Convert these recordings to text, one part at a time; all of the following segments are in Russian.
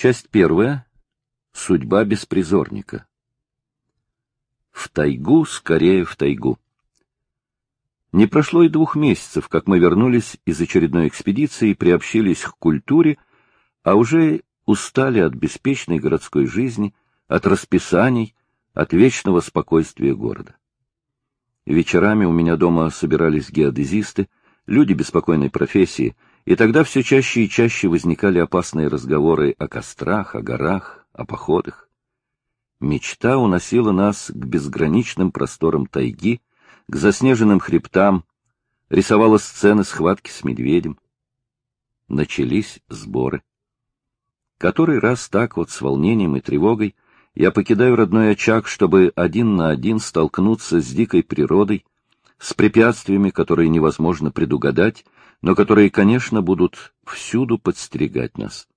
Часть первая. Судьба беспризорника. В тайгу, скорее в тайгу. Не прошло и двух месяцев, как мы вернулись из очередной экспедиции приобщились к культуре, а уже устали от беспечной городской жизни, от расписаний, от вечного спокойствия города. Вечерами у меня дома собирались геодезисты, люди беспокойной профессии, и тогда все чаще и чаще возникали опасные разговоры о кострах, о горах, о походах. Мечта уносила нас к безграничным просторам тайги, к заснеженным хребтам, рисовала сцены схватки с медведем. Начались сборы. Который раз так вот с волнением и тревогой я покидаю родной очаг, чтобы один на один столкнуться с дикой природой, с препятствиями, которые невозможно предугадать, но которые, конечно, будут всюду подстерегать нас.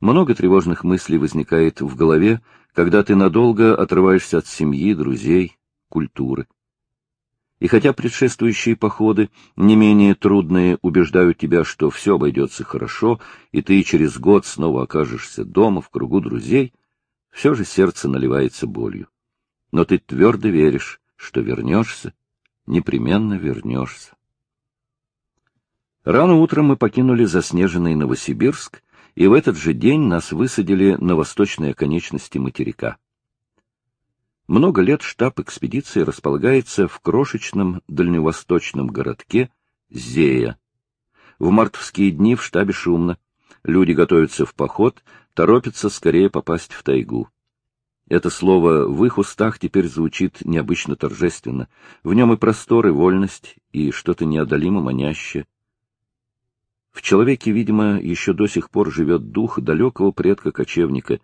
Много тревожных мыслей возникает в голове, когда ты надолго отрываешься от семьи, друзей, культуры. И хотя предшествующие походы, не менее трудные, убеждают тебя, что все обойдется хорошо, и ты через год снова окажешься дома, в кругу друзей, все же сердце наливается болью. Но ты твердо веришь, что вернешься, непременно вернешься. Рано утром мы покинули заснеженный Новосибирск, и в этот же день нас высадили на восточной оконечности материка. Много лет штаб экспедиции располагается в крошечном дальневосточном городке Зея. В мартовские дни в штабе шумно. Люди готовятся в поход, торопятся скорее попасть в тайгу. Это слово в их устах теперь звучит необычно торжественно. В нем и простор, и вольность, и что-то неодолимо манящее. В человеке, видимо, еще до сих пор живет дух далекого предка-кочевника,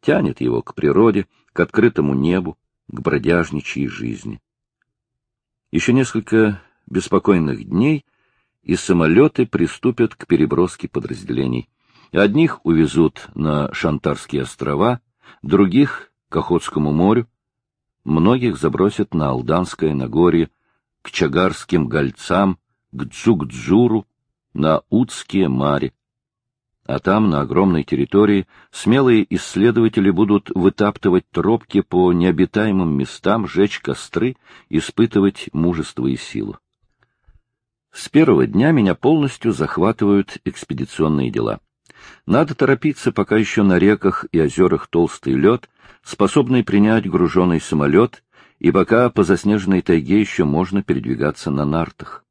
тянет его к природе, к открытому небу, к бродяжничьей жизни. Еще несколько беспокойных дней, и самолеты приступят к переброске подразделений. Одних увезут на Шантарские острова, других — к Охотскому морю, многих забросят на Алданское Нагорье, к Чагарским гольцам, к Дзугдзуру, на Утские мари а там, на огромной территории, смелые исследователи будут вытаптывать тропки по необитаемым местам, жечь костры, испытывать мужество и силу. С первого дня меня полностью захватывают экспедиционные дела. Надо торопиться, пока еще на реках и озерах толстый лед, способный принять груженный самолет, и пока по заснеженной тайге еще можно передвигаться на нартах.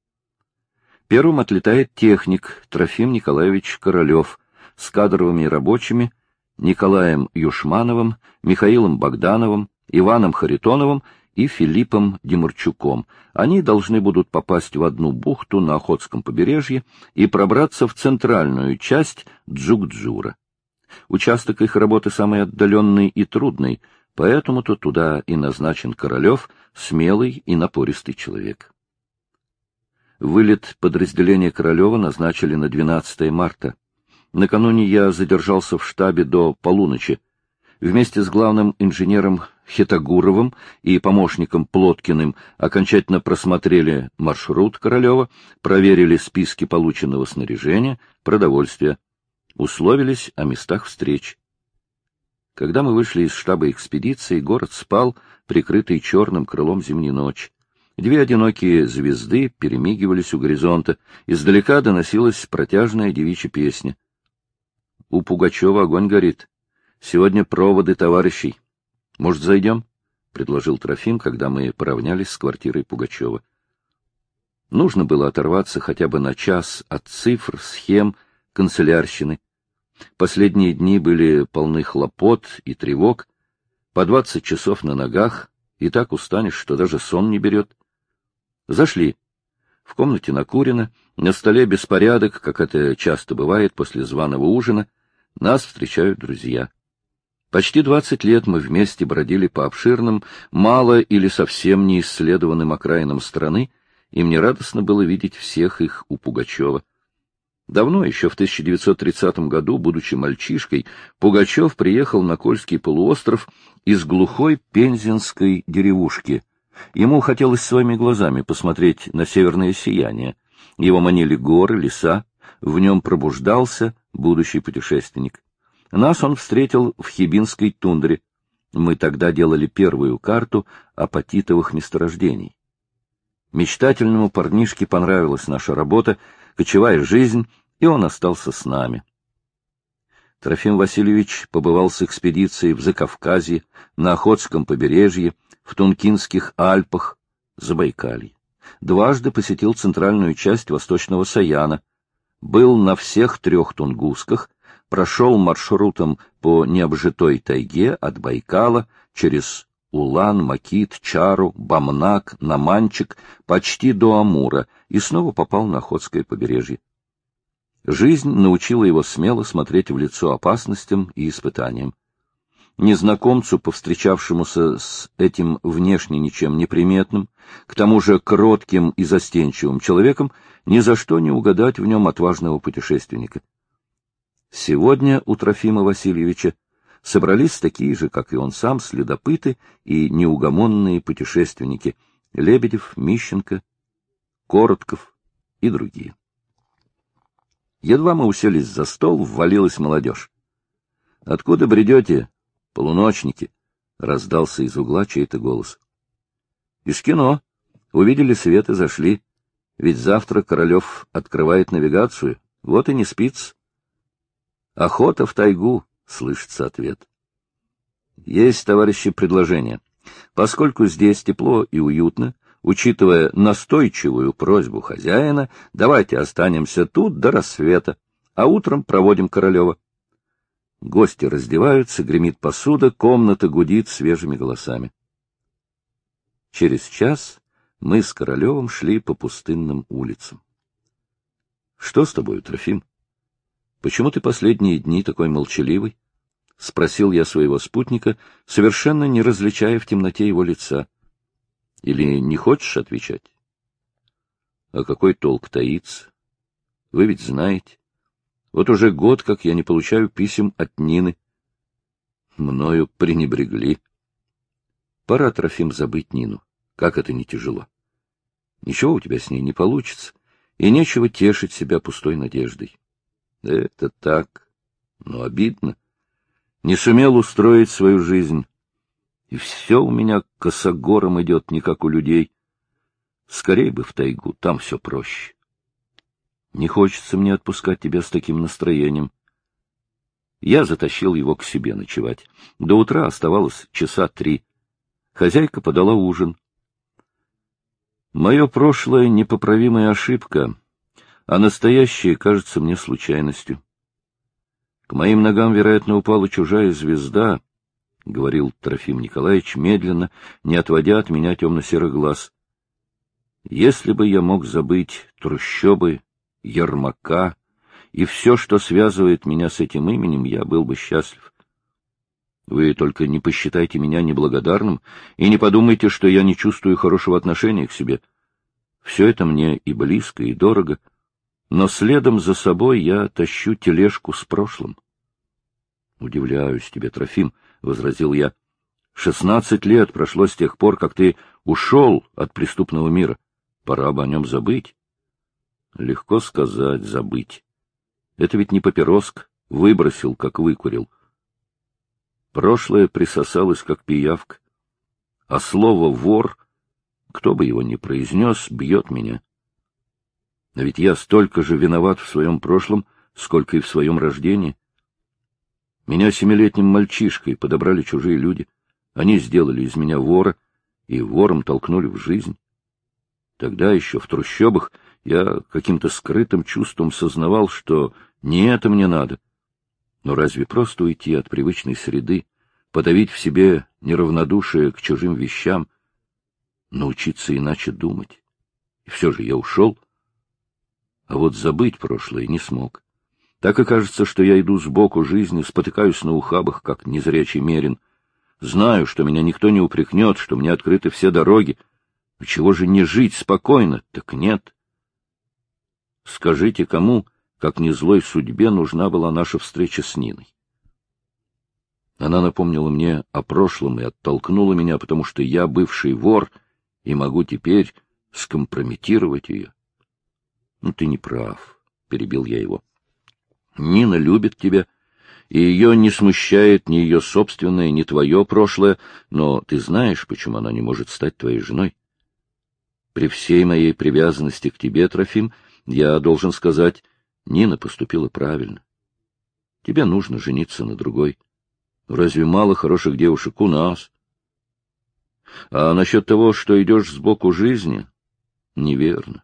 Первым отлетает техник Трофим Николаевич Королев, с кадровыми рабочими Николаем Юшмановым, Михаилом Богдановым, Иваном Харитоновым и Филиппом Демурчуком. Они должны будут попасть в одну бухту на Охотском побережье и пробраться в центральную часть Джукджура. Участок их работы самый отдаленный и трудный, поэтому-то туда и назначен Королев, смелый и напористый человек. Вылет подразделения Королева назначили на 12 марта. Накануне я задержался в штабе до полуночи. Вместе с главным инженером Хитагуровым и помощником Плоткиным окончательно просмотрели маршрут Королева, проверили списки полученного снаряжения, продовольствия, условились о местах встреч. Когда мы вышли из штаба экспедиции, город спал, прикрытый черным крылом зимней ночи. Две одинокие звезды перемигивались у горизонта, издалека доносилась протяжная девичья песня. У Пугачева огонь горит. Сегодня проводы товарищей. Может, зайдем? — предложил Трофим, когда мы поравнялись с квартирой Пугачева. Нужно было оторваться хотя бы на час от цифр, схем, канцелярщины. Последние дни были полны хлопот и тревог. По двадцать часов на ногах, и так устанешь, что даже сон не берет. Зашли. В комнате накурено, на столе беспорядок, как это часто бывает после званого ужина — нас встречают друзья. Почти двадцать лет мы вместе бродили по обширным, мало или совсем не исследованным окраинам страны, и мне радостно было видеть всех их у Пугачева. Давно, еще в 1930 году, будучи мальчишкой, Пугачев приехал на Кольский полуостров из глухой пензенской деревушки. Ему хотелось своими глазами посмотреть на северное сияние. Его манили горы, леса, в нем пробуждался будущий путешественник. Нас он встретил в Хибинской тундре. Мы тогда делали первую карту апатитовых месторождений. Мечтательному парнишке понравилась наша работа, кочевая жизнь, и он остался с нами. Трофим Васильевич побывал с экспедицией в Закавказье, на Охотском побережье, в Тункинских Альпах, Забайкалье. Дважды посетил центральную часть Восточного Саяна, был на всех трех Тунгусках, прошел маршрутом по необжитой тайге от Байкала через Улан, Макит, Чару, Бамнак, Наманчик, почти до Амура и снова попал на Охотское побережье. Жизнь научила его смело смотреть в лицо опасностям и испытаниям. Незнакомцу, повстречавшемуся с этим внешне ничем неприметным, к тому же кротким и застенчивым человеком, ни за что не угадать в нем отважного путешественника. Сегодня у Трофима Васильевича собрались такие же, как и он сам, следопыты и неугомонные путешественники — Лебедев, Мищенко, Коротков и другие. Едва мы уселись за стол, ввалилась молодежь. — Откуда бредете, полуночники? — раздался из угла чей-то голос. — Из кино. Увидели свет и зашли. Ведь завтра Королев открывает навигацию, вот и не спится. — Охота в тайгу, — слышится ответ. — Есть, товарищи, предложение. Поскольку здесь тепло и уютно, Учитывая настойчивую просьбу хозяина, давайте останемся тут до рассвета, а утром проводим Королева. Гости раздеваются, гремит посуда, комната гудит свежими голосами. Через час мы с Королевым шли по пустынным улицам. — Что с тобой, Трофим? Почему ты последние дни такой молчаливый? — спросил я своего спутника, совершенно не различая в темноте его лица. Или не хочешь отвечать? А какой толк таится? Вы ведь знаете. Вот уже год, как я не получаю писем от Нины. Мною пренебрегли. Пора, Трофим, забыть Нину. Как это не тяжело. Ничего у тебя с ней не получится, и нечего тешить себя пустой надеждой. Это так, но обидно. Не сумел устроить свою жизнь и все у меня косогором идет, не как у людей. Скорей бы в тайгу, там все проще. Не хочется мне отпускать тебя с таким настроением. Я затащил его к себе ночевать. До утра оставалось часа три. Хозяйка подала ужин. Мое прошлое — непоправимая ошибка, а настоящее кажется мне случайностью. К моим ногам, вероятно, упала чужая звезда —— говорил Трофим Николаевич медленно, не отводя от меня темно-серых глаз. — Если бы я мог забыть трущобы, Ермака и все, что связывает меня с этим именем, я был бы счастлив. Вы только не посчитайте меня неблагодарным и не подумайте, что я не чувствую хорошего отношения к себе. Все это мне и близко, и дорого, но следом за собой я тащу тележку с прошлым. Удивляюсь тебе, Трофим, — возразил я. — Шестнадцать лет прошло с тех пор, как ты ушел от преступного мира. Пора бы о нем забыть. Легко сказать «забыть». Это ведь не папироск, выбросил, как выкурил. Прошлое присосалось, как пиявка. А слово «вор», кто бы его ни произнес, бьет меня. Но ведь я столько же виноват в своем прошлом, сколько и в своем рождении. Меня семилетним мальчишкой подобрали чужие люди. Они сделали из меня вора и вором толкнули в жизнь. Тогда еще в трущобах я каким-то скрытым чувством сознавал, что не это мне надо. Но разве просто уйти от привычной среды, подавить в себе неравнодушие к чужим вещам, научиться иначе думать? И все же я ушел, а вот забыть прошлое не смог. Так и кажется, что я иду сбоку жизни, спотыкаюсь на ухабах, как незрячий мерин. Знаю, что меня никто не упрекнет, что мне открыты все дороги. Чего же не жить спокойно? Так нет. Скажите, кому, как не злой судьбе, нужна была наша встреча с Ниной? Она напомнила мне о прошлом и оттолкнула меня, потому что я бывший вор и могу теперь скомпрометировать ее. — Ну, ты не прав, — перебил я его. Нина любит тебя, и ее не смущает ни ее собственное, ни твое прошлое, но ты знаешь, почему она не может стать твоей женой? При всей моей привязанности к тебе, Трофим, я должен сказать, Нина поступила правильно. Тебе нужно жениться на другой. Разве мало хороших девушек у нас? А насчет того, что идешь сбоку жизни, неверно.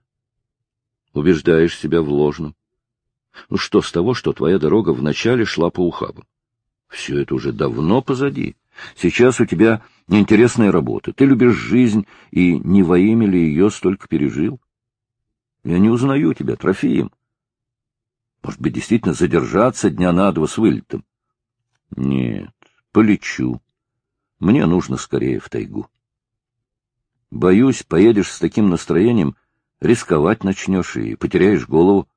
Убеждаешь себя в ложном. Ну что с того, что твоя дорога вначале шла по ухабам? Все это уже давно позади. Сейчас у тебя интересная работа. Ты любишь жизнь, и не во имя ли ее столько пережил? Я не узнаю тебя, Трофеем. Может быть, действительно задержаться дня на два с вылетом? Нет, полечу. Мне нужно скорее в тайгу. Боюсь, поедешь с таким настроением, рисковать начнешь и потеряешь голову.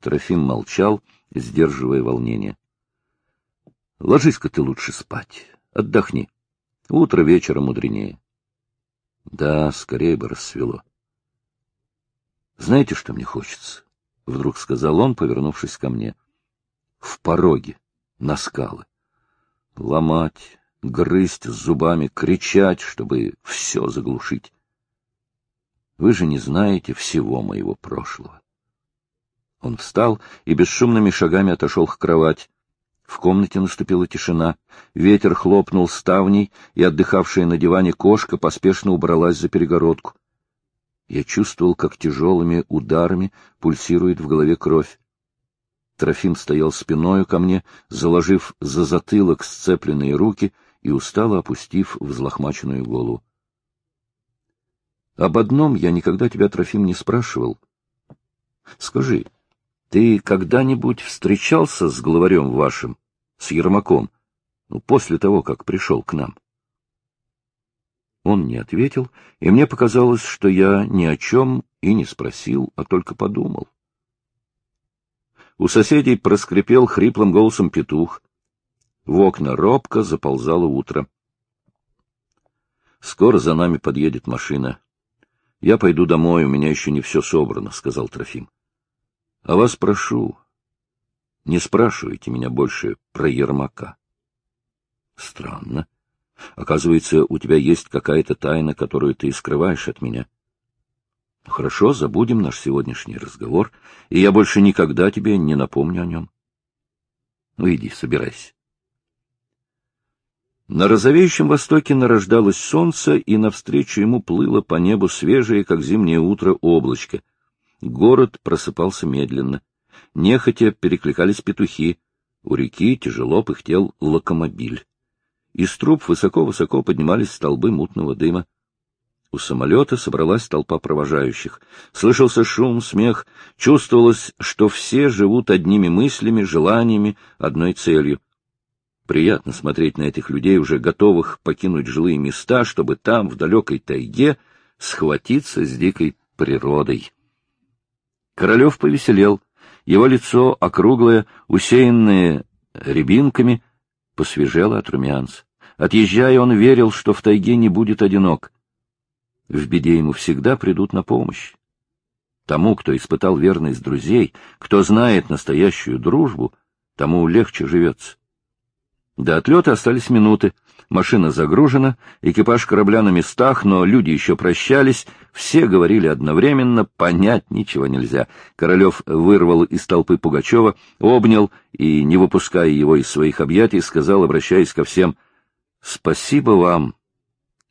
Трофим молчал, сдерживая волнение. — Ложись-ка ты лучше спать. Отдохни. Утро вечера мудренее. Да, скорее бы рассвело. Знаете, что мне хочется? — вдруг сказал он, повернувшись ко мне. — В пороге, на скалы. Ломать, грызть зубами, кричать, чтобы все заглушить. Вы же не знаете всего моего прошлого. Он встал и бесшумными шагами отошел к кровати. В комнате наступила тишина. Ветер хлопнул ставней, и отдыхавшая на диване кошка поспешно убралась за перегородку. Я чувствовал, как тяжелыми ударами пульсирует в голове кровь. Трофим стоял спиною ко мне, заложив за затылок сцепленные руки и устало опустив взлохмаченную голову. — Об одном я никогда тебя, Трофим, не спрашивал. Скажи, ты когда-нибудь встречался с главарем вашим, с Ермаком, ну, после того, как пришел к нам? Он не ответил, и мне показалось, что я ни о чем и не спросил, а только подумал. У соседей проскрипел хриплым голосом петух. В окна робко заползало утро. Скоро за нами подъедет машина. Я пойду домой, у меня еще не все собрано, — сказал Трофим. А вас прошу, не спрашивайте меня больше про Ермака. Странно. Оказывается, у тебя есть какая-то тайна, которую ты скрываешь от меня. Хорошо, забудем наш сегодняшний разговор, и я больше никогда тебе не напомню о нем. Ну, иди, собирайся. На розовеющем востоке нарождалось солнце, и навстречу ему плыло по небу свежее, как зимнее утро, облачко — Город просыпался медленно. Нехотя перекликались петухи. У реки тяжело пыхтел локомобиль. Из труб высоко-высоко поднимались столбы мутного дыма. У самолета собралась толпа провожающих. Слышался шум, смех. Чувствовалось, что все живут одними мыслями, желаниями, одной целью. Приятно смотреть на этих людей, уже готовых покинуть жилые места, чтобы там, в далекой тайге, схватиться с дикой природой. Королев повеселел. Его лицо, округлое, усеянное рябинками, посвежело от румянца. Отъезжая, он верил, что в тайге не будет одинок. В беде ему всегда придут на помощь. Тому, кто испытал верность друзей, кто знает настоящую дружбу, тому легче живется. До отлета остались минуты. Машина загружена, экипаж корабля на местах, но люди еще прощались, все говорили одновременно, понять ничего нельзя. Королев вырвал из толпы Пугачева, обнял и, не выпуская его из своих объятий, сказал, обращаясь ко всем, «Спасибо вам.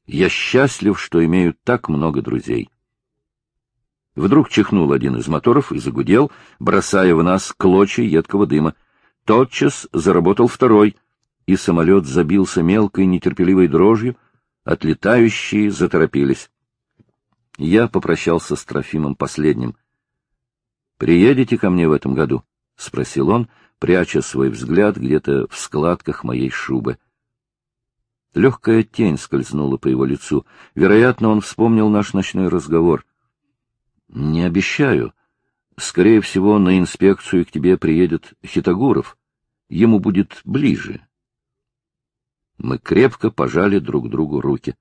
Я счастлив, что имею так много друзей». Вдруг чихнул один из моторов и загудел, бросая в нас клочья едкого дыма. Тотчас заработал второй — и самолет забился мелкой нетерпеливой дрожью, отлетающие заторопились. Я попрощался с Трофимом последним. — Приедете ко мне в этом году? — спросил он, пряча свой взгляд где-то в складках моей шубы. Легкая тень скользнула по его лицу. Вероятно, он вспомнил наш ночной разговор. — Не обещаю. Скорее всего, на инспекцию к тебе приедет Хитогуров. Ему будет ближе. Мы крепко пожали друг другу руки.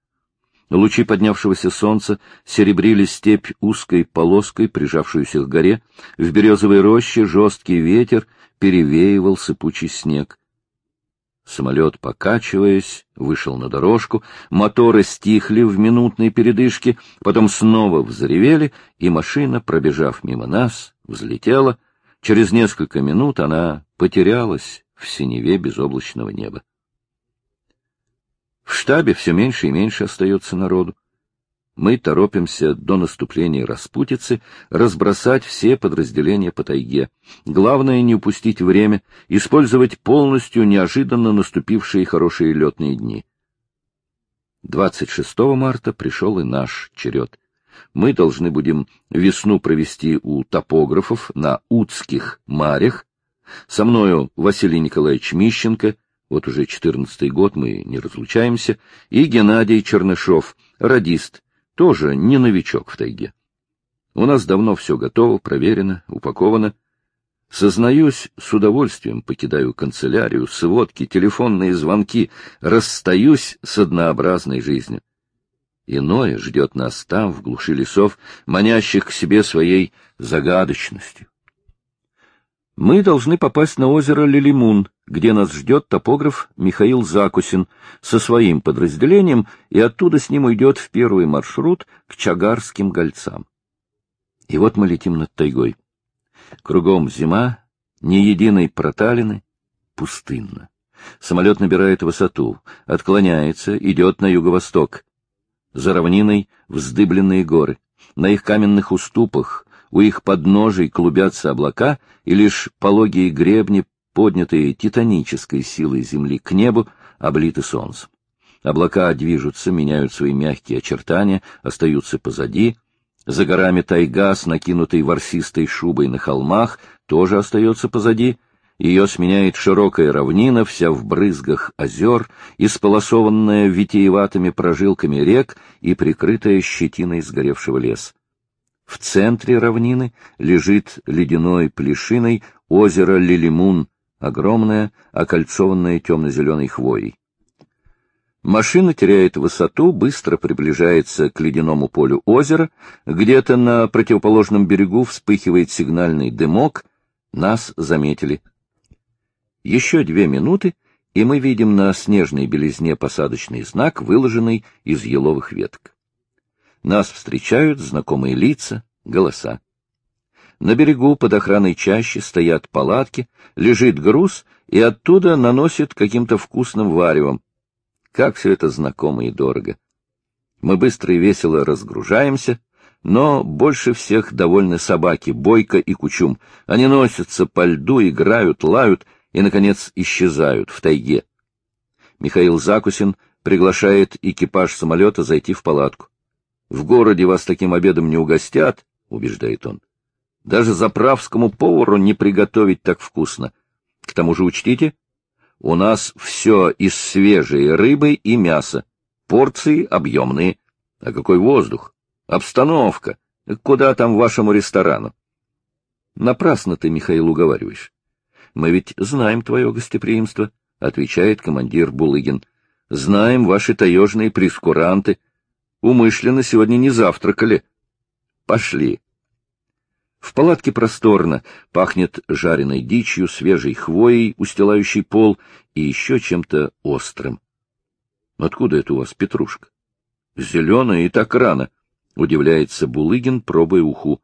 Лучи поднявшегося солнца серебрили степь узкой полоской, прижавшуюся к горе. В березовой роще жесткий ветер перевеивал сыпучий снег. Самолет, покачиваясь, вышел на дорожку, моторы стихли в минутной передышке, потом снова взревели, и машина, пробежав мимо нас, взлетела. Через несколько минут она потерялась в синеве безоблачного неба. В штабе все меньше и меньше остается народу. Мы торопимся до наступления распутицы разбросать все подразделения по тайге. Главное не упустить время, использовать полностью неожиданно наступившие хорошие летные дни. 26 марта пришел и наш черед. Мы должны будем весну провести у топографов на Утских марях. Со мною Василий Николаевич Мищенко, вот уже четырнадцатый год мы не разлучаемся, и Геннадий Чернышов, радист, тоже не новичок в тайге. У нас давно все готово, проверено, упаковано. Сознаюсь, с удовольствием покидаю канцелярию, сводки, телефонные звонки, расстаюсь с однообразной жизнью. Иное ждет нас там, в глуши лесов, манящих к себе своей загадочностью. Мы должны попасть на озеро Лилимун, где нас ждет топограф Михаил Закусин со своим подразделением, и оттуда с ним уйдет в первый маршрут к Чагарским гольцам. И вот мы летим над тайгой. Кругом зима, ни единой проталины, пустынно. Самолет набирает высоту, отклоняется, идет на юго-восток. За равниной вздыбленные горы. На их каменных уступах у их подножий клубятся облака, и лишь пологие гребни, поднятые титанической силой земли к небу, облиты солнцем. Облака движутся, меняют свои мягкие очертания, остаются позади. За горами тайга с накинутой ворсистой шубой на холмах тоже остается позади. Ее сменяет широкая равнина, вся в брызгах озер, исполосованная витиеватыми прожилками рек и прикрытая щетиной сгоревшего леса. В центре равнины лежит ледяной плешиной озеро Лилимун, огромное, окольцованное темно-зеленой хвоей. Машина теряет высоту, быстро приближается к ледяному полю озера, где-то на противоположном берегу вспыхивает сигнальный дымок, нас заметили. Еще две минуты, и мы видим на снежной белизне посадочный знак, выложенный из еловых веток. Нас встречают знакомые лица, голоса. На берегу под охраной чаще стоят палатки, лежит груз, и оттуда наносит каким-то вкусным варевом. Как все это знакомо и дорого. Мы быстро и весело разгружаемся, но больше всех довольны собаки, Бойко и Кучум. Они носятся по льду, играют, лают и, наконец, исчезают в тайге. Михаил Закусин приглашает экипаж самолета зайти в палатку. В городе вас таким обедом не угостят, — убеждает он. Даже заправскому повару не приготовить так вкусно. К тому же учтите, у нас все из свежей рыбы и мяса, порции объемные. А какой воздух? Обстановка. Куда там вашему ресторану? Напрасно ты, Михаил, уговариваешь. Мы ведь знаем твое гостеприимство, — отвечает командир Булыгин. Знаем ваши таежные прескуранты — Умышленно сегодня не завтракали. Пошли. В палатке просторно, пахнет жареной дичью, свежей хвоей, устилающей пол, и еще чем-то острым. Откуда это у вас петрушка? Зеленая и так рано, — удивляется Булыгин, пробуя уху.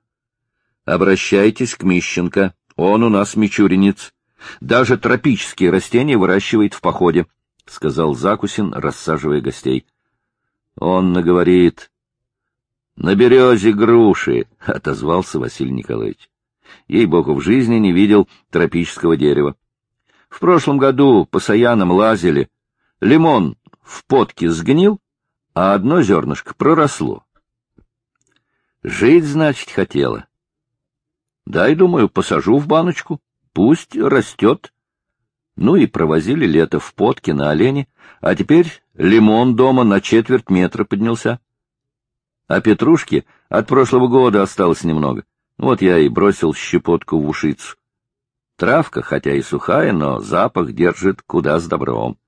Обращайтесь к Мищенко, он у нас мичуринец. Даже тропические растения выращивает в походе, — сказал Закусин, рассаживая гостей. Он наговорит. — На березе груши, — отозвался Василий Николаевич. Ей-богу, в жизни не видел тропического дерева. В прошлом году по саянам лазили. Лимон в потке сгнил, а одно зернышко проросло. Жить, значит, хотела. Дай, думаю, посажу в баночку, пусть растет. Ну и провозили лето в потке на олене, а теперь лимон дома на четверть метра поднялся. А петрушки от прошлого года осталось немного. Вот я и бросил щепотку в ушицу. Травка, хотя и сухая, но запах держит куда с добром.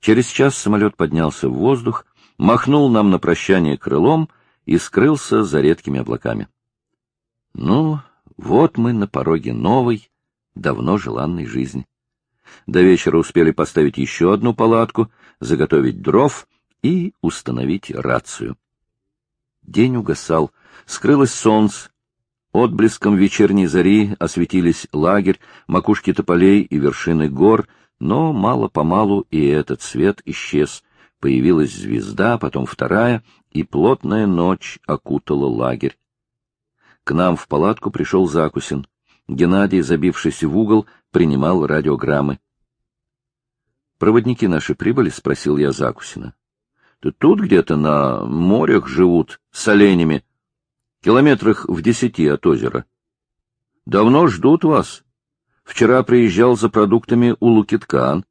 Через час самолет поднялся в воздух, махнул нам на прощание крылом и скрылся за редкими облаками. Ну, вот мы на пороге новой, давно желанной жизни. До вечера успели поставить еще одну палатку, заготовить дров и установить рацию. День угасал, скрылось солнце, отблеском вечерней зари осветились лагерь, макушки тополей и вершины гор, но мало-помалу и этот свет исчез. Появилась звезда, потом вторая, и плотная ночь окутала лагерь. К нам в палатку пришел Закусин. Геннадий, забившись в угол, принимал радиограммы. «Проводники наши прибыли?» — спросил я Закусина. «Тут где-то на морях живут, с оленями, километрах в десяти от озера. Давно ждут вас. Вчера приезжал за продуктами у Лукиткан.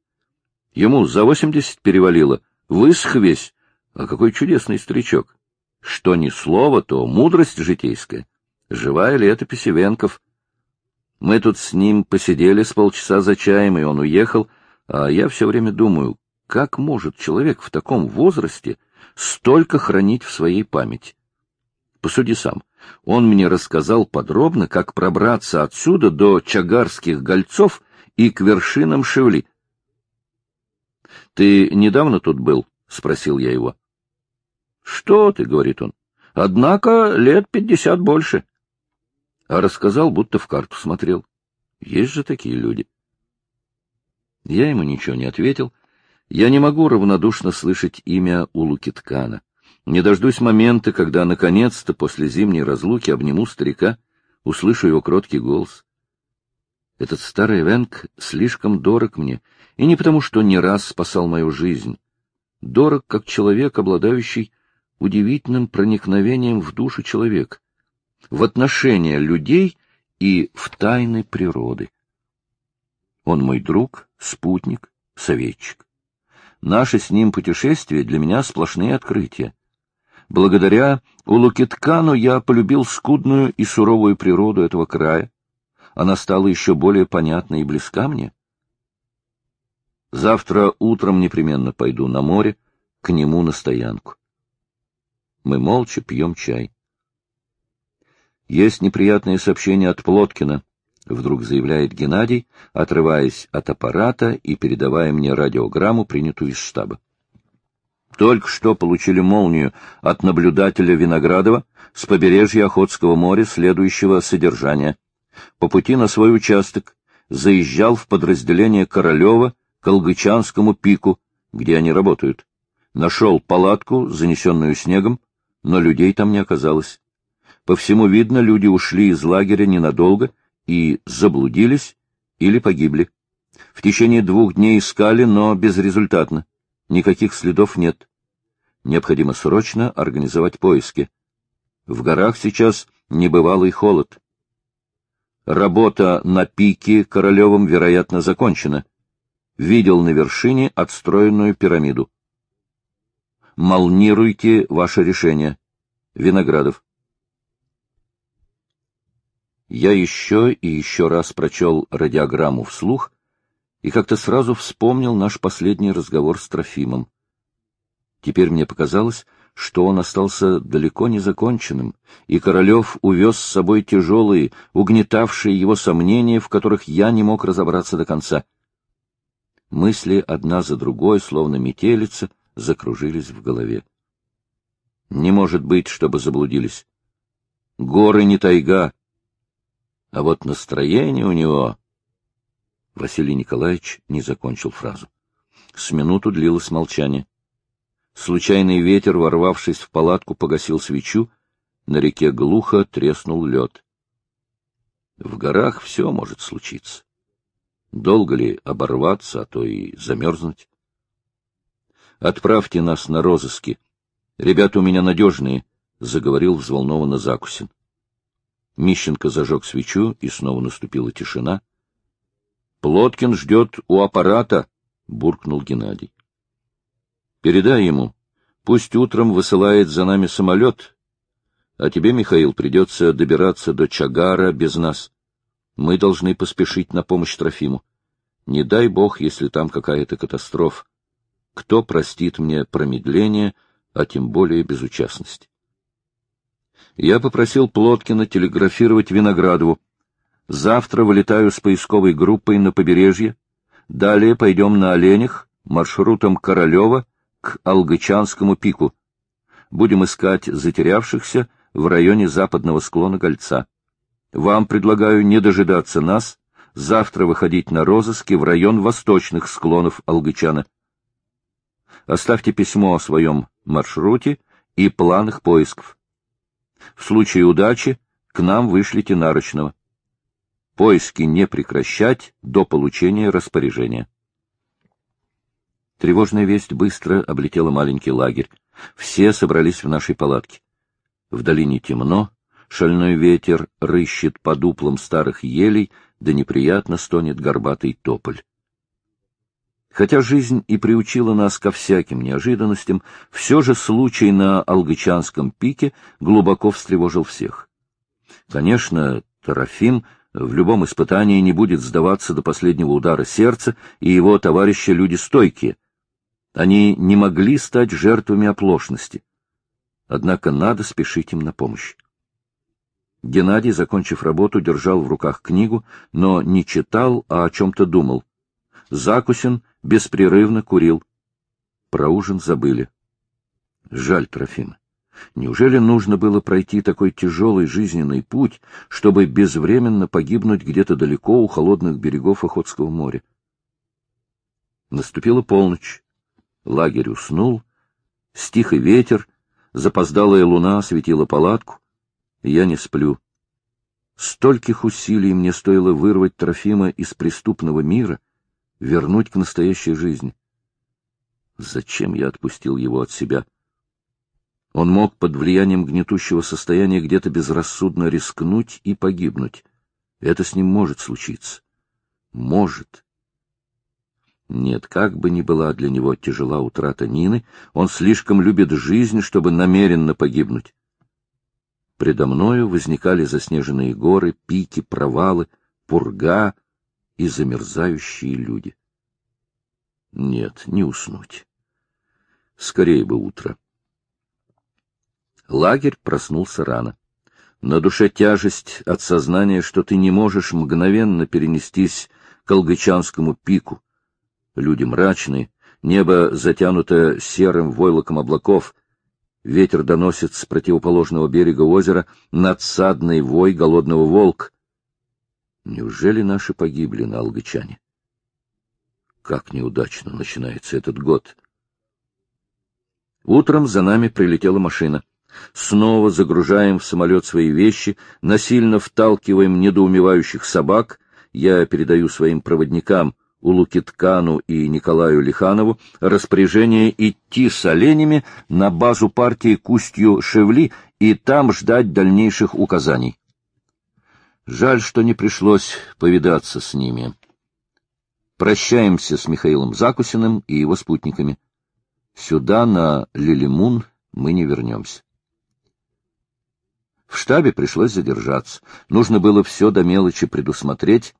Ему за восемьдесят перевалило, высох весь, а какой чудесный старичок. Что ни слово, то мудрость житейская. Живая летопись Ивенков. Мы тут с ним посидели с полчаса за чаем, и он уехал, а я все время думаю, как может человек в таком возрасте столько хранить в своей памяти? Посуди сам. Он мне рассказал подробно, как пробраться отсюда до Чагарских гольцов и к вершинам Шевли. — Ты недавно тут был? — спросил я его. — Что ты, — говорит он, — однако лет пятьдесят больше. А рассказал, будто в карту смотрел. Есть же такие люди. — я ему ничего не ответил. Я не могу равнодушно слышать имя Улукиткана. Не дождусь момента, когда, наконец-то, после зимней разлуки обниму старика, услышу его кроткий голос. Этот старый Венг слишком дорог мне, и не потому, что не раз спасал мою жизнь. Дорог как человек, обладающий удивительным проникновением в душу человека, в отношения людей и в тайны природы. Он мой друг, спутник, советчик. Наше с ним путешествие для меня сплошные открытия. Благодаря Улукиткану я полюбил скудную и суровую природу этого края. Она стала еще более понятна и близка мне. Завтра утром непременно пойду на море, к нему на стоянку. Мы молча пьем чай. Есть неприятные сообщения от Плоткина. — вдруг заявляет Геннадий, отрываясь от аппарата и передавая мне радиограмму, принятую из штаба. Только что получили молнию от наблюдателя Виноградова с побережья Охотского моря следующего содержания. По пути на свой участок заезжал в подразделение Королева к Алгычанскому пику, где они работают. Нашел палатку, занесенную снегом, но людей там не оказалось. По всему видно, люди ушли из лагеря ненадолго и заблудились или погибли. В течение двух дней искали, но безрезультатно. Никаких следов нет. Необходимо срочно организовать поиски. В горах сейчас небывалый холод. Работа на пике Королевым, вероятно, закончена. Видел на вершине отстроенную пирамиду. Молнируйте ваше решение. Виноградов. Я еще и еще раз прочел радиограмму вслух и как-то сразу вспомнил наш последний разговор с Трофимом. Теперь мне показалось, что он остался далеко не законченным, и Королев увез с собой тяжелые, угнетавшие его сомнения, в которых я не мог разобраться до конца. Мысли одна за другой, словно метелица, закружились в голове. Не может быть, чтобы заблудились. Горы не тайга, а вот настроение у него... Василий Николаевич не закончил фразу. С минуту длилось молчание. Случайный ветер, ворвавшись в палатку, погасил свечу, на реке глухо треснул лед. В горах все может случиться. Долго ли оборваться, а то и замерзнуть? Отправьте нас на розыски. Ребята у меня надежные, — заговорил взволнованно Закусин. Мищенко зажег свечу, и снова наступила тишина. — Плоткин ждет у аппарата, — буркнул Геннадий. — Передай ему. Пусть утром высылает за нами самолет, а тебе, Михаил, придется добираться до Чагара без нас. Мы должны поспешить на помощь Трофиму. Не дай бог, если там какая-то катастрофа. Кто простит мне промедление, а тем более безучастности. Я попросил Плоткина телеграфировать Виноградову. Завтра вылетаю с поисковой группой на побережье. Далее пойдем на оленях маршрутом Королева к Алгычанскому пику. Будем искать затерявшихся в районе западного склона Гольца. Вам предлагаю не дожидаться нас, завтра выходить на розыски в район восточных склонов Алгычана. Оставьте письмо о своем маршруте и планах поисков. В случае удачи к нам вышлите нарочного. Поиски не прекращать до получения распоряжения. Тревожная весть быстро облетела маленький лагерь. Все собрались в нашей палатке. В долине темно, шальной ветер рыщет по дуплам старых елей, да неприятно стонет горбатый тополь. Хотя жизнь и приучила нас ко всяким неожиданностям, все же случай на Алгычанском пике глубоко встревожил всех. Конечно, Трофим в любом испытании не будет сдаваться до последнего удара сердца, и его товарищи люди стойкие. Они не могли стать жертвами оплошности. Однако надо спешить им на помощь. Геннадий, закончив работу, держал в руках книгу, но не читал, а о чем-то думал. Закусин беспрерывно курил. Про ужин забыли. Жаль Трофима. Неужели нужно было пройти такой тяжелый жизненный путь, чтобы безвременно погибнуть где-то далеко у холодных берегов Охотского моря? Наступила полночь. Лагерь уснул. Стих и ветер, запоздалая луна осветила палатку. Я не сплю. Стольких усилий мне стоило вырвать Трофима из преступного мира — вернуть к настоящей жизни. Зачем я отпустил его от себя? Он мог под влиянием гнетущего состояния где-то безрассудно рискнуть и погибнуть. Это с ним может случиться. Может. Нет, как бы ни была для него тяжела утрата Нины, он слишком любит жизнь, чтобы намеренно погибнуть. Предо мною возникали заснеженные горы, пики, провалы, пурга — и замерзающие люди. Нет, не уснуть. Скорее бы утро. Лагерь проснулся рано. На душе тяжесть от сознания, что ты не можешь мгновенно перенестись к Алгычанскому пику. Люди мрачные, небо затянуто серым войлоком облаков, ветер доносит с противоположного берега озера надсадный вой голодного волка. Неужели наши погибли на Алгычане? Как неудачно начинается этот год. Утром за нами прилетела машина. Снова загружаем в самолет свои вещи, насильно вталкиваем недоумевающих собак. Я передаю своим проводникам, Улукиткану и Николаю Лиханову, распоряжение идти с оленями на базу партии Кустью Шевли и там ждать дальнейших указаний. Жаль, что не пришлось повидаться с ними. Прощаемся с Михаилом Закусиным и его спутниками. Сюда, на Лилимун, мы не вернемся. В штабе пришлось задержаться. Нужно было все до мелочи предусмотреть,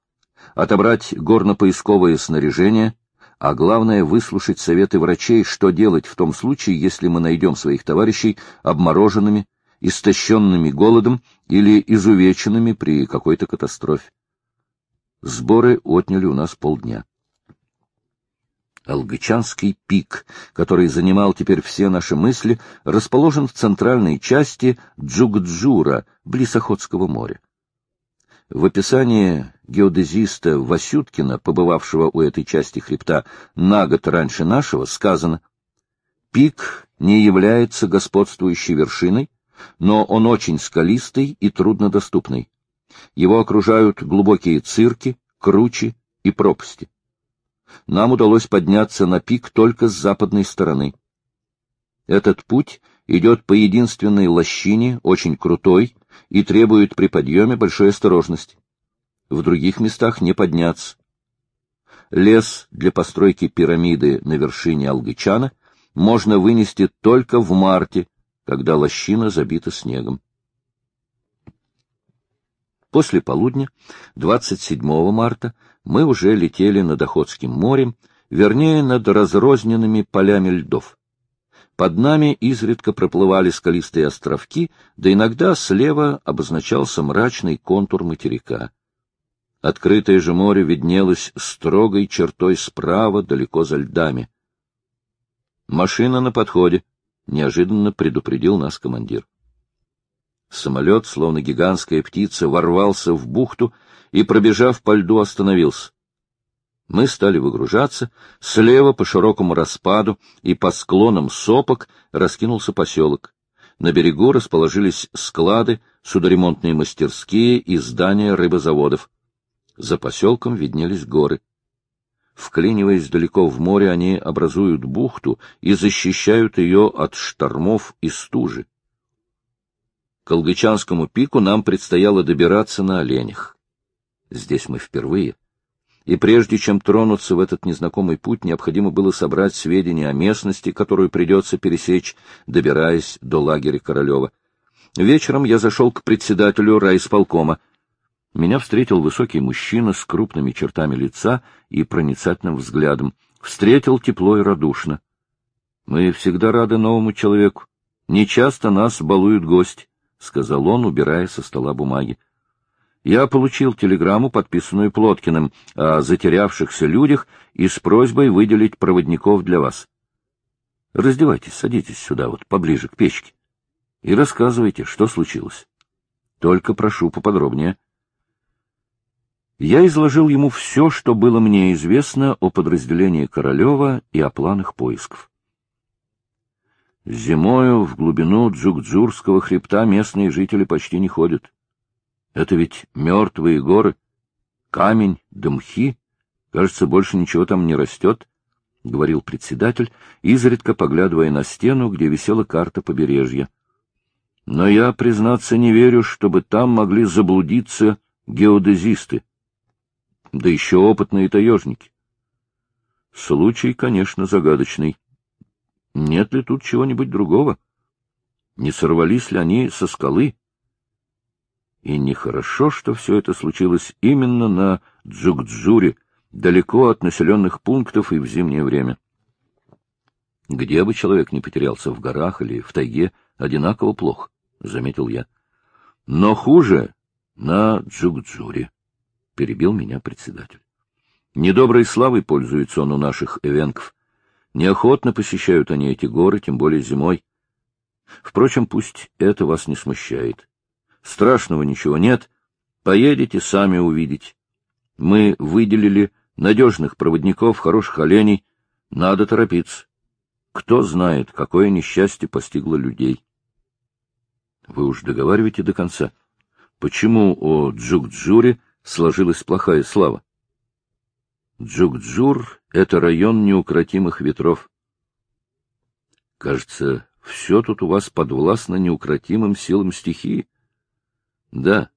отобрать горно-поисковое снаряжение, а главное — выслушать советы врачей, что делать в том случае, если мы найдем своих товарищей обмороженными, истощенными голодом или изувеченными при какой-то катастрофе. Сборы отняли у нас полдня. Алгычанский пик, который занимал теперь все наши мысли, расположен в центральной части Джугджура, близ Охотского моря. В описании геодезиста Васюткина, побывавшего у этой части хребта на год раньше нашего, сказано «Пик не является господствующей вершиной, но он очень скалистый и труднодоступный. Его окружают глубокие цирки, кручи и пропасти. Нам удалось подняться на пик только с западной стороны. Этот путь идет по единственной лощине, очень крутой, и требует при подъеме большой осторожности. В других местах не подняться. Лес для постройки пирамиды на вершине Алгычана можно вынести только в марте, когда лощина забита снегом. После полудня, 27 марта, мы уже летели над Охотским морем, вернее, над разрозненными полями льдов. Под нами изредка проплывали скалистые островки, да иногда слева обозначался мрачный контур материка. Открытое же море виднелось строгой чертой справа, далеко за льдами. «Машина на подходе», — неожиданно предупредил нас командир. Самолет, словно гигантская птица, ворвался в бухту и, пробежав по льду, остановился. Мы стали выгружаться, слева по широкому распаду и по склонам сопок раскинулся поселок. На берегу расположились склады, судоремонтные мастерские и здания рыбозаводов. За поселком виднелись горы. Вклиниваясь далеко в море, они образуют бухту и защищают ее от штормов и стужи. К Алгычанскому пику нам предстояло добираться на оленях. Здесь мы впервые — и прежде чем тронуться в этот незнакомый путь, необходимо было собрать сведения о местности, которую придется пересечь, добираясь до лагеря Королева. Вечером я зашел к председателю райисполкома. Меня встретил высокий мужчина с крупными чертами лица и проницательным взглядом. Встретил тепло и радушно. — Мы всегда рады новому человеку. Не часто нас балуют гости, — сказал он, убирая со стола бумаги. Я получил телеграмму, подписанную Плоткиным, о затерявшихся людях и с просьбой выделить проводников для вас. Раздевайтесь, садитесь сюда, вот поближе к печке, и рассказывайте, что случилось. Только прошу поподробнее. Я изложил ему все, что было мне известно о подразделении Королева и о планах поисков. Зимою в глубину Джукджурского хребта местные жители почти не ходят. Это ведь мертвые горы, камень, дымхи. Кажется, больше ничего там не растет, — говорил председатель, изредка поглядывая на стену, где висела карта побережья. Но я, признаться, не верю, чтобы там могли заблудиться геодезисты, да еще опытные таежники. Случай, конечно, загадочный. Нет ли тут чего-нибудь другого? Не сорвались ли они со скалы? И нехорошо, что все это случилось именно на Джукджуре, далеко от населенных пунктов и в зимнее время. Где бы человек не потерялся, в горах или в тайге, одинаково плохо, — заметил я. Но хуже на Джукджуре, — перебил меня председатель. Недоброй славой пользуется он у наших эвенков. Неохотно посещают они эти горы, тем более зимой. Впрочем, пусть это вас не смущает. Страшного ничего нет. Поедете, сами увидите. Мы выделили надежных проводников, хороших оленей. Надо торопиться. Кто знает, какое несчастье постигло людей. Вы уж договаривайте до конца. Почему о Джукджуре сложилась плохая слава? Джукджур — это район неукротимых ветров. Кажется, все тут у вас подвластно неукротимым силам стихии. — Да,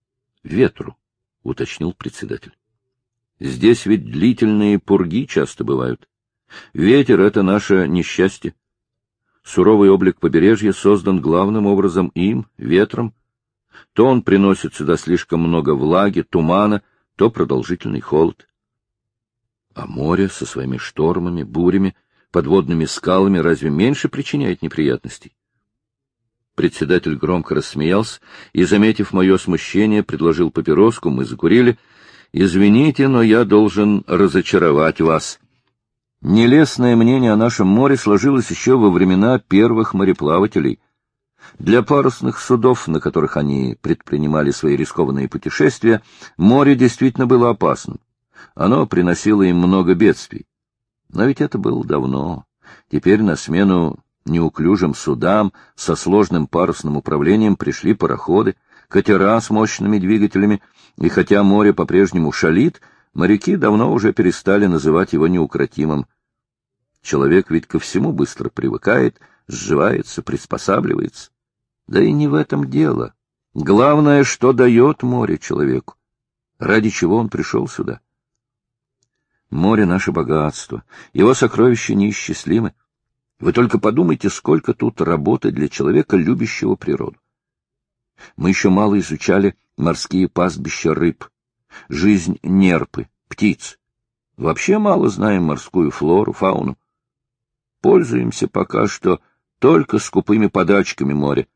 ветру, — уточнил председатель. — Здесь ведь длительные пурги часто бывают. Ветер — это наше несчастье. Суровый облик побережья создан главным образом им, ветром. То он приносит сюда слишком много влаги, тумана, то продолжительный холод. А море со своими штормами, бурями, подводными скалами разве меньше причиняет неприятностей? Председатель громко рассмеялся и, заметив мое смущение, предложил папироску, мы закурили. «Извините, но я должен разочаровать вас. Нелестное мнение о нашем море сложилось еще во времена первых мореплавателей. Для парусных судов, на которых они предпринимали свои рискованные путешествия, море действительно было опасным. Оно приносило им много бедствий. Но ведь это было давно. Теперь на смену неуклюжим судам со сложным парусным управлением пришли пароходы, катера с мощными двигателями, и хотя море по-прежнему шалит, моряки давно уже перестали называть его неукротимым. Человек ведь ко всему быстро привыкает, сживается, приспосабливается. Да и не в этом дело. Главное, что дает море человеку. Ради чего он пришел сюда? Море — наше богатство, его сокровища неисчислимы. Вы только подумайте, сколько тут работы для человека, любящего природу. Мы еще мало изучали морские пастбища рыб, жизнь нерпы, птиц. Вообще мало знаем морскую флору, фауну. Пользуемся пока что только скупыми подачками море.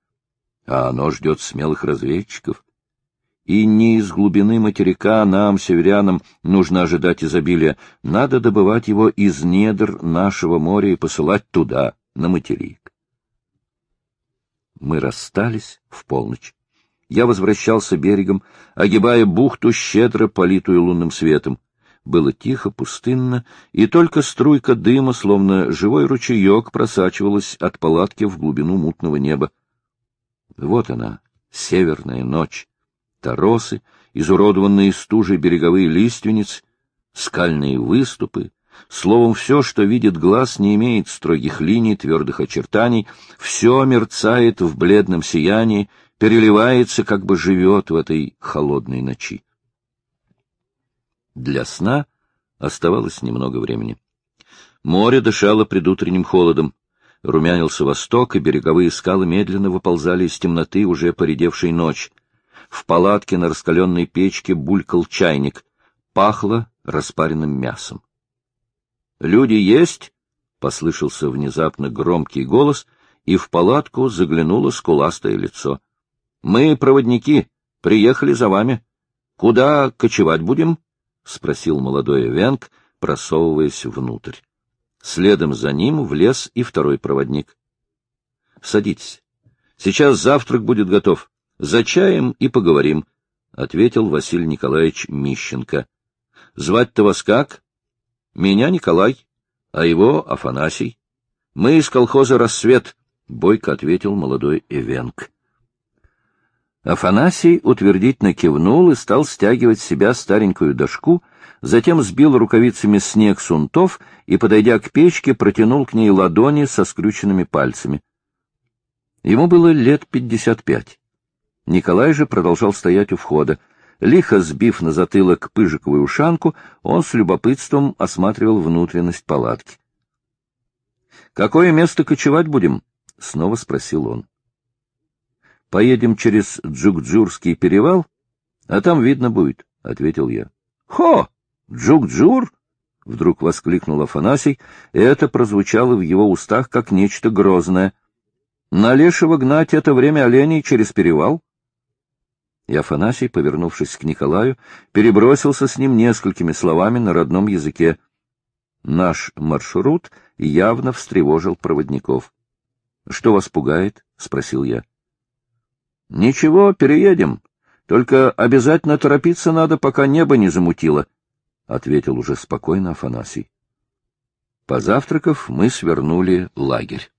А оно ждет смелых разведчиков. И не из глубины материка нам, северянам, нужно ожидать изобилия. Надо добывать его из недр нашего моря и посылать туда, на материк. Мы расстались в полночь. Я возвращался берегом, огибая бухту, щедро политую лунным светом. Было тихо, пустынно, и только струйка дыма, словно живой ручеек, просачивалась от палатки в глубину мутного неба. Вот она, северная ночь торосы, изуродованные стужей береговые лиственницы, скальные выступы, словом, все, что видит глаз, не имеет строгих линий, твердых очертаний, все мерцает в бледном сиянии, переливается, как бы живет в этой холодной ночи. Для сна оставалось немного времени. Море дышало предутренним холодом. Румянился восток, и береговые скалы медленно выползали из темноты уже поредевшей ночь. В палатке на раскаленной печке булькал чайник. Пахло распаренным мясом. «Люди есть?» — послышался внезапно громкий голос, и в палатку заглянуло скуластое лицо. «Мы, проводники, приехали за вами. Куда кочевать будем?» — спросил молодой Венг, просовываясь внутрь. Следом за ним влез и второй проводник. — Садитесь. Сейчас завтрак будет готов. — За чаем и поговорим, — ответил Василий Николаевич Мищенко. — Звать-то вас как? — Меня Николай, а его Афанасий. — Мы из колхоза «Рассвет», — бойко ответил молодой Эвенк. Афанасий утвердительно кивнул и стал стягивать с себя старенькую дошку, затем сбил рукавицами снег с унтов и, подойдя к печке, протянул к ней ладони со скрюченными пальцами. Ему было лет пятьдесят пять. Николай же продолжал стоять у входа. Лихо сбив на затылок пыжиковую ушанку, он с любопытством осматривал внутренность палатки. — Какое место кочевать будем? — снова спросил он. — Поедем через Джукджурский перевал, а там видно будет, — ответил я. — Хо! Джукджур! — вдруг воскликнул Афанасий, и это прозвучало в его устах как нечто грозное. — На Лешего гнать это время оленей через перевал? И Афанасий, повернувшись к Николаю, перебросился с ним несколькими словами на родном языке. Наш маршрут явно встревожил проводников. — Что вас пугает? — спросил я. — Ничего, переедем. Только обязательно торопиться надо, пока небо не замутило, — ответил уже спокойно Афанасий. Позавтракав, мы свернули лагерь.